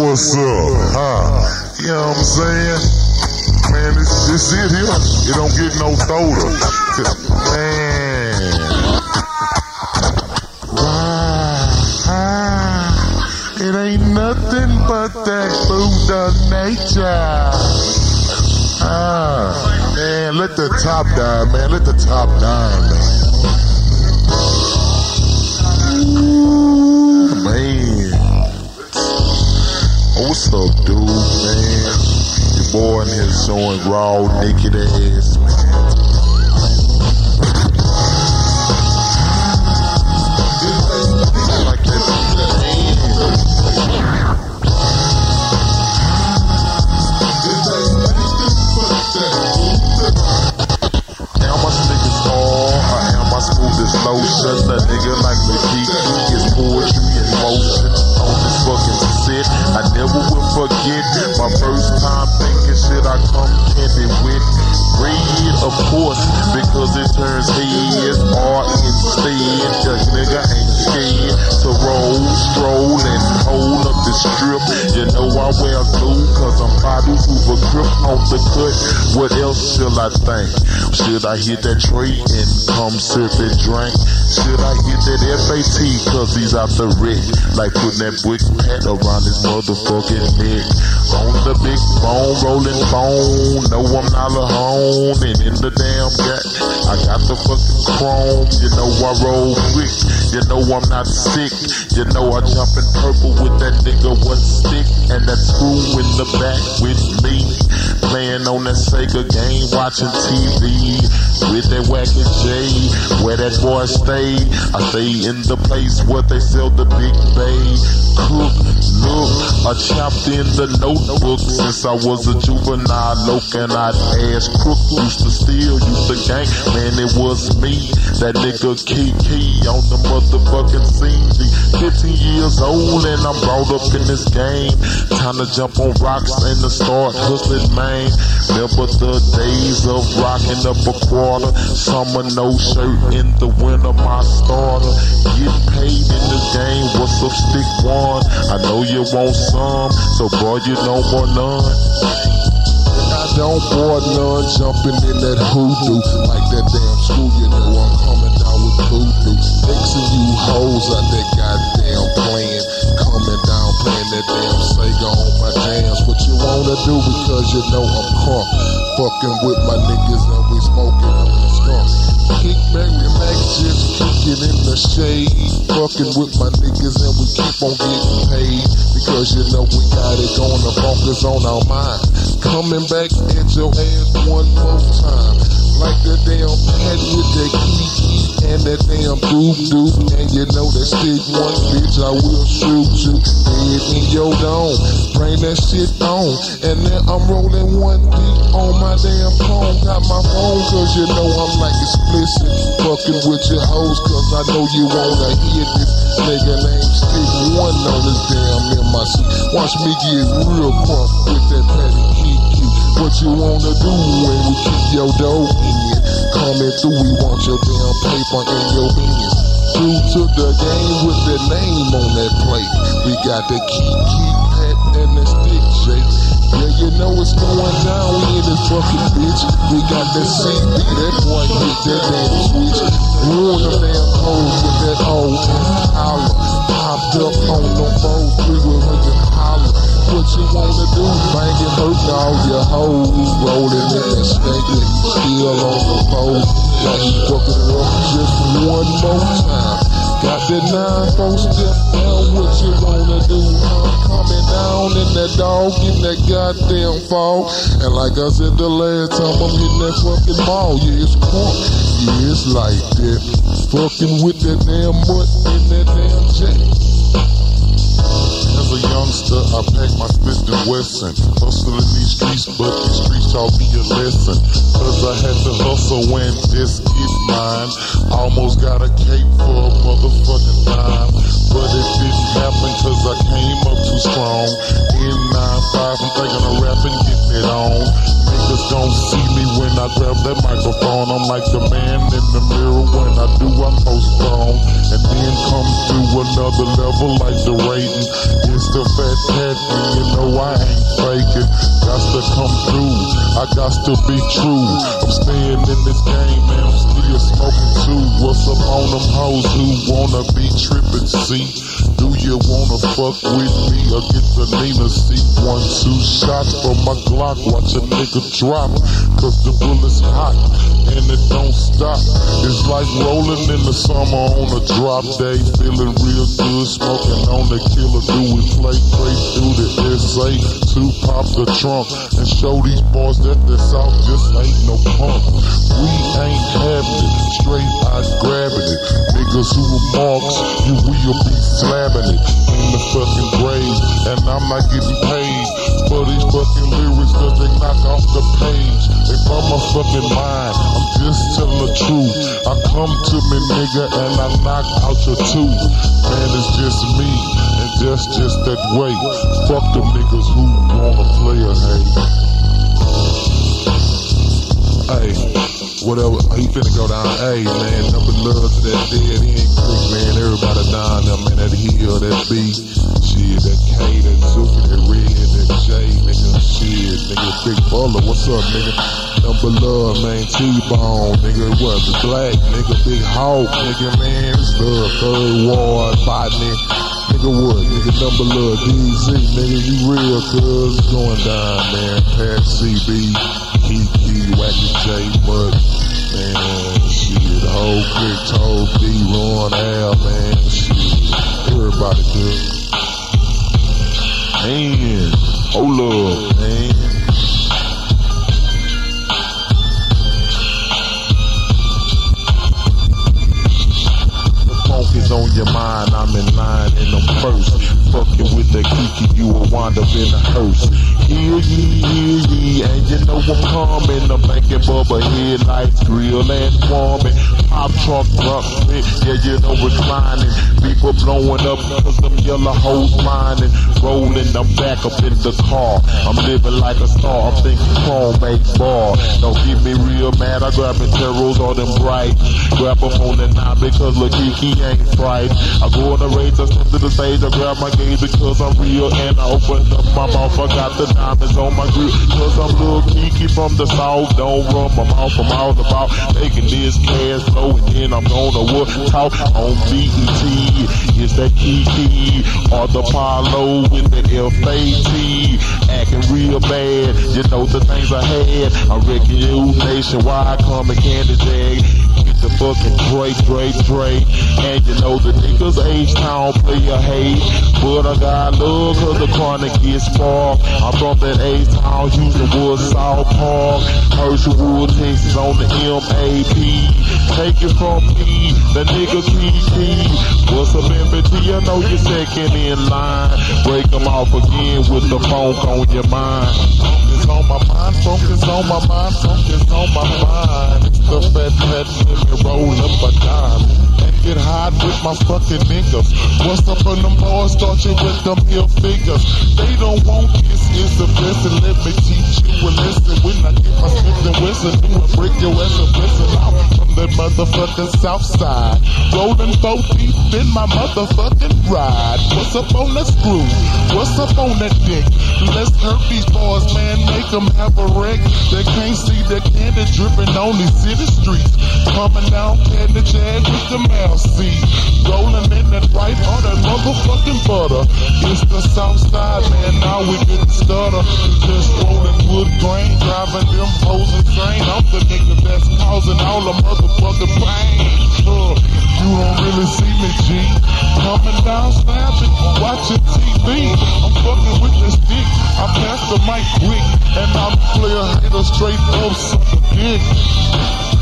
what's up, huh? You know what I'm saying? Man, this, this it here. It don't get no colder. Man. Wow. It ain't nothing but that Buddha nature. Ah, man, let the top down, man. Let the top down, man. What's up, dude, man? Your boy in here showing raw, naked ass, man. As lotion? A nigga like me deep is poetry in motion I never will forget my first time thinking shit I come candy with. Red, of course, because it turns heads What else should I think? Should I hit that tree and come sip and drink? Should I hit that FAT cause he's out the wreck? Like putting that brick hat around his motherfucking neck. On the big bone, rolling bone. No, I'm not alone. And in the damn gap, I got the fucking chrome. You know I roll quick. You know I'm not sick. You know I jump in purple with that nigga one stick. And that screw in the back with me. Playing on that Sega game, watching TV. With that wacky J, where that boy stay. I stay in the place where they sell the big bay. Cook, look, I chopped in the notebook since I was a juvenile. Looking out ass crook, used to steal, used to gang. Man, it was me, that nigga Kiki on the motherfucking scene. G. 15 years old and I'm brought up in this game. Time to jump on rocks and to start hustling, man. Remember the days of rocking up a quarter. Summer no shirt in the winter, my starter. Get paid in the game, what's up, stick one? I know you want some, so boy, you don't want none. Don't want none jumping in that hoodoo like that damn school. You know I'm coming down with voodoo. Mixing you hoes out that goddamn that damn Sega on my jams. What you wanna do because you know I'm crunk. Fucking with my niggas and we smoking on the skunk. Kick back, relax, in the shade. Fucking with my niggas and we keep on getting paid. Because you know we got it going, the bunkers on our mind. Coming back at your ass one more time. Like the damn pad with that kiki and that damn doob doob. And you know that stick one bitch, I will shoot you. Dead in your dome. Bring that shit on. And then I'm rolling one deep on my damn phone. Got my phone cause you know I'm like explicit. Fucking with your hoes cause I know you wanna hear this. Nigga named Stick One on this damn MIC. Watch me get real crunk with that patty kiki. What you wanna do when we keep your dough in? Coming through, we want your damn paper in your hands. True to the game with the name on that plate. We got the key, key, and the stick. Yeah, you know what's going down. We in this fucking bitch. We got that CD, that boy hit that damn switch. Ruin the damn hoes with that old holler. Popped up on the foes, we were looking holler. What you wanna do? Banging, hurting all your hoes. Rolling in that and still on the pole. Like you fucking up just one more time. Got that nine four step that dog, in that goddamn fall. And like I said the last time, I'm hitting that fucking ball. Yeah, it's crunk. Yeah, it's like that. Fucking with that damn butt in that damn jack. As a youngster, I packed my Smith and Wesson. Hustling these streets, but these streets taught me a lesson. Cause I had to hustle when this is mine. Almost got a cape for a motherfucking time. But it didn't happen cause I came up too strong. Like the man in the mirror when I do, I postpone. Come to another level like the rating. It's the fat cat, you know I ain't faking. Got to come through, I got to be true. I'm staying in this game, man, I'm still smoking too. What's up on them hoes who wanna be tripping, see? Do you wanna fuck with me or get the Nina seat? One, two shots from my Glock, watch a nigga drop. Cause the bullet's hot and it don't stop. It's like rolling in the summer on a drop day, feeling real good, smoking on the killer. Do we play straight through the SA to pop the trunk and show these boys that the South just ain't no punk. We ain't having it, straight out grabbing it. Niggas who are marks, you will be slamming it in the fucking grave, and I'm not getting paid for these fucking lyrics cause they knock off the page. They from my fucking mind. I'm just telling the truth. I come to me, nigga, and I knock out your Man, it's just me, and just just that way. Fuck the niggas who wanna play a hey. Hey, whatever, he finna go down. Hey, man, number love to that dead end creek, man. Everybody down there, man, that hill, that B. Shit, that K, that Zuki, that Red, that J, nigga. Shit, nigga, Big Buller, what's up, nigga? Number love, man, T-Bone, nigga, what, the Black, nigga, Big Hawk, nigga, man, it's love, Third Ward, Botany. Nigga, what? Nigga, number love, DZ, nigga, you real, cuz, going down, man. Pat CB, Kiki, Wacky J, Mud, man, shit, whole clique, Told D, Ron Al, man, shit, everybody good. Man, oh love, man. The funk is on your mind, I'm in line and I'm first. Fucking with the kiki, you will wind up in a hearse. And you know I'm coming. I'm bubble headlights, grill and warming. Pop truck, truck, yeah, you know reclining. People blowing up, cause them yellow hoes mining. Rolling, I'm back up in the car. I'm living like a star, I'm thinking chrome make bar. Don't get me real mad, I grab my terrors all them bright. Grab them on the nine because look, Kiki ain't fright. I go on the I step to the stage, I grab my gauge because I'm real and I open up my mouth. I got the diamonds on my grill cause I'm little Kiki from the south. Don't run my mouth, I'm all about making this cash flow and then I'm gonna what talk on BET. It's that Kiki or the Apollo with the F-A-T. Acting real bad, you know the things I had. I reckon you nationwide coming candy jag. The fucking Dre, Dre, Dre. And you know the niggas H-Town play a hate. But I got love cause the chronic gets sparked. I'm from that H-Town, using Wood, South Park. Herschelwood, Texas on the MAP. Take it from me, the nigga Kiki. What's up, MBT? I know you're second in line. Break them off again with the funk on your mind. It's on my mind, focus on my mind, focus on my mind. It's the fat, fat nigga roll up a dime. And get hot with my fucking niggas. What's up on them boys? Start you with them ill figures. They don't want this, it's a blessing. Let me teach you a lesson. When I get my Smith and Wesson, do I break your ass a out from that motherfucking south side. Rolling four deep in my motherfucking ride. What's up on that screw? What's up on that dick? Let's hurt these a. They can't see the candy dripping on these city streets. Coming down, candy jag with the mouse seat. Rolling in that right on that motherfucking butter. It's the south side, man. Now we get stutter. Just rolling wood grain, driving them hoes insane. I'm the nigga that's causing all the motherfucking pain. Uh, you don't really see me, G. Coming down, snapping, watching TV. I'm fucking with the stick. I pass the mic quick, and I'm player hater straight up, suck a dick.